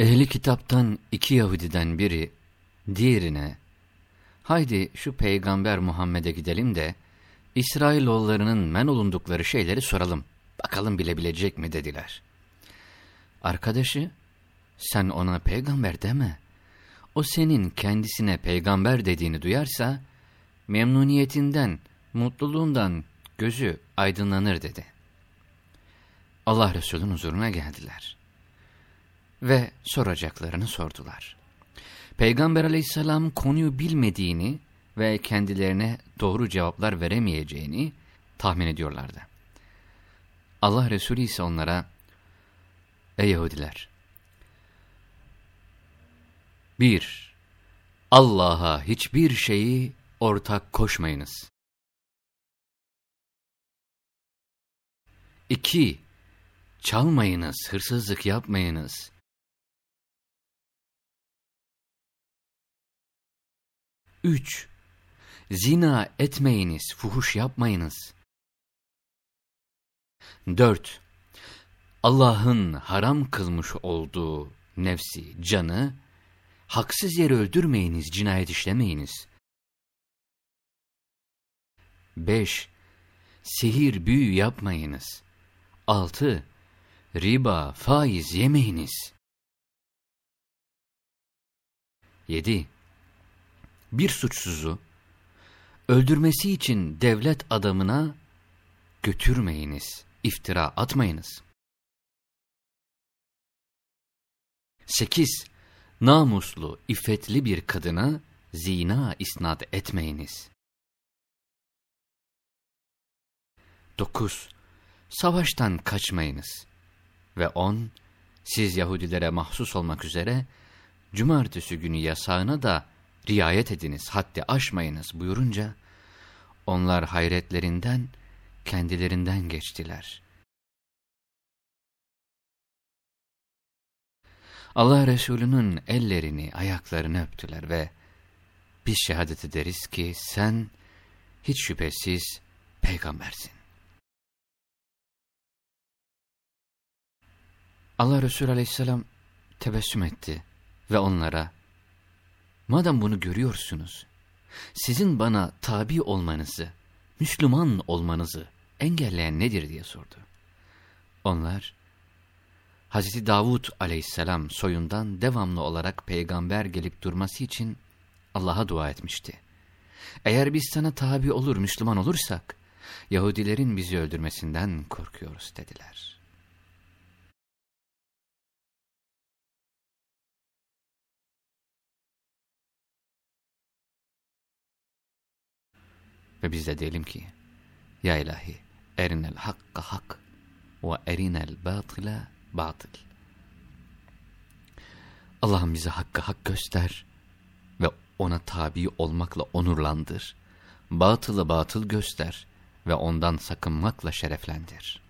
Ehli kitaptan iki Yahudiden biri diğerine haydi şu peygamber Muhammed'e gidelim de İsrailoğullarının men olundukları şeyleri soralım. Bakalım bilebilecek mi dediler. Arkadaşı sen ona peygamber deme. O senin kendisine peygamber dediğini duyarsa memnuniyetinden, mutluluğundan gözü aydınlanır dedi. Allah Resulü'nün huzuruna geldiler. Ve soracaklarını sordular. Peygamber aleyhisselam konuyu bilmediğini ve kendilerine doğru cevaplar veremeyeceğini tahmin ediyorlardı. Allah Resulü ise onlara, Ey Yahudiler! Bir, Allah'a hiçbir şeyi ortak koşmayınız. İki, çalmayınız, hırsızlık yapmayınız. Üç, zina etmeyiniz, fuhuş yapmayınız. Dört, Allah'ın haram kılmış olduğu nefsi, canı, haksız yere öldürmeyiniz, cinayet işlemeyiniz. 5. Sihir, büyü yapmayınız. 6. Riba, faiz yemeyiniz. 7. Bir suçsuzu öldürmesi için devlet adamına götürmeyiniz, iftira atmayınız. 8. Namuslu, iffetli bir kadına zina isnat etmeyiniz. 9. Savaştan kaçmayınız. Ve 10. Siz Yahudilere mahsus olmak üzere, cumartesi günü yasağına da riayet ediniz, haddi aşmayınız buyurunca, onlar hayretlerinden, kendilerinden geçtiler. Allah Resulü'nün ellerini, ayaklarını öptüler ve biz şehadet ederiz ki sen hiç şüphesiz peygambersin. Allah Resulü aleyhisselam tebessüm etti ve onlara, madem bunu görüyorsunuz, sizin bana tabi olmanızı, Müslüman olmanızı engelleyen nedir diye sordu. Onlar, Hazreti Davud aleyhisselam soyundan devamlı olarak peygamber gelip durması için Allah'a dua etmişti. Eğer biz sana tabi olur, Müslüman olursak, Yahudilerin bizi öldürmesinden korkuyoruz dediler. Ve biz de diyelim ki, Ya ilahi, erinel hakka hak ve erinel batıla batıl. Allah'ım bize hakkı hak göster ve ona tabi olmakla onurlandır. Batılı batıl göster ve ondan sakınmakla şereflendir.''